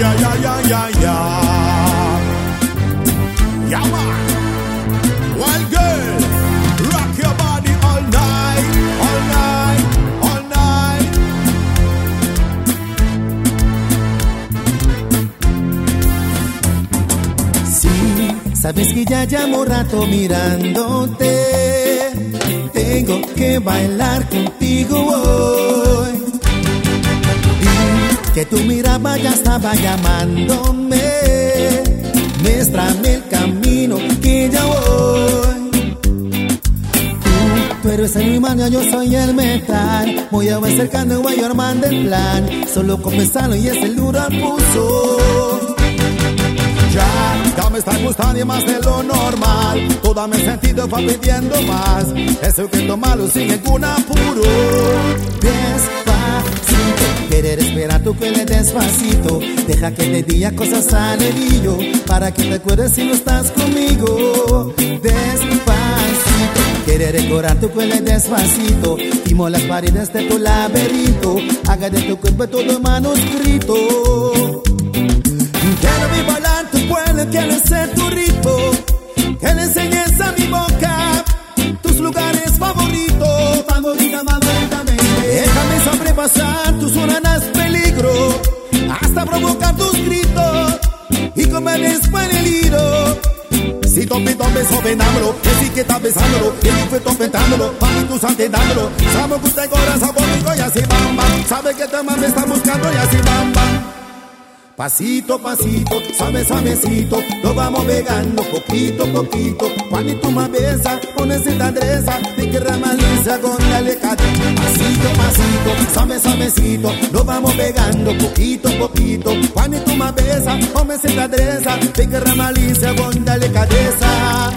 yeah, yeah, yeah, yeah, yeah. Yeah, man. Wild girl, rock your body all night, all night, all night. Sí, sabes que ya llamo rato mirándote. Tengo que bailar contigo hoy. Y que tu mirada ya estaba llamándome. Muéstrame el camino que ya voy. Tú, tú eres el imán, yo soy el metal. Voy a acercando, voy armando el plan. Solo comenzando y es el duro pulso. Ya, ya me está gustando y más de lo normal. Todo mi sentido va pidiendo más. Eso que malo sin ningún apuro. Despacito, esperar tu le despacito. Deja que te diga cosas al para que te acuerdes si no estás conmigo. Despacito, querer decorar tu cuello despacito. Timo las paredes de tu laberinto. Haga de tu cuerpo todo manuscrito. Quiero mi bailar tu pueblo, quiero ser tu ritmo. Que le enseñes a mi boca tus lugares favoritos. Favorita, favoritamente. Déjame sobrepasar tus. Hasta provocar tus gritos. Y comer después el hilo. Si tope, tope, sobenámelo, que sí que está besándolo, que ni fue topetándolo, mami tú salte dándolo, sabe que usted corazón bonito y así bam bam, sabe que te me está buscando y así bam bam. Pasito, pasito, suave, suavecito, lo vamos pegando poquito, poquito. Me besas, pones esta adresa, de que ramaliza con la lecata. Pasito, pasito, suave, suavecito, lo vamos pegando poquito, poquito. Me besas, pones esta adresa, de que ramaliza con la lecadeza.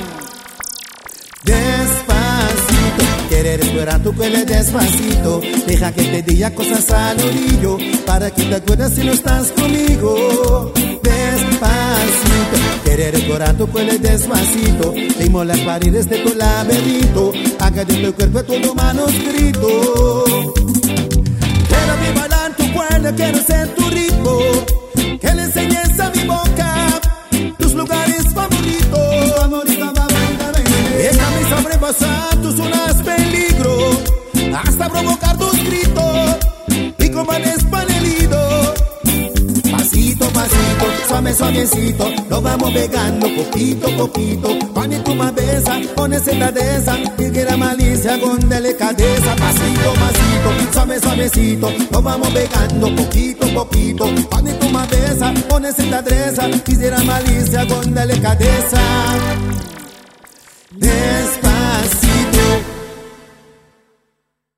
Despacito, querer explorar tu cuello despacito. Deja que te diga cosas al orillo para que te acuerdes si no estás conmigo. Despacito, querer explorar tu cuello despacito. Timo las paredes de tu laberinto. Haga de tu cuerpo todo manuscrito. Quiero mi tu cuello, quiero ser tu ritmo. Que le enseñes a mi boca tus lugares favoritos. Favorita, Déjame sobrepasar Pasito, suave, suavecito, lo vamos pegando poquito, poquito. En la desa, y que la malicia con delicadeza. Pasito, pasito, suave, suavecito, lo vamos pegando poquito, poquito. Besas, pones en la desa, quisiera malicia con delicadeza.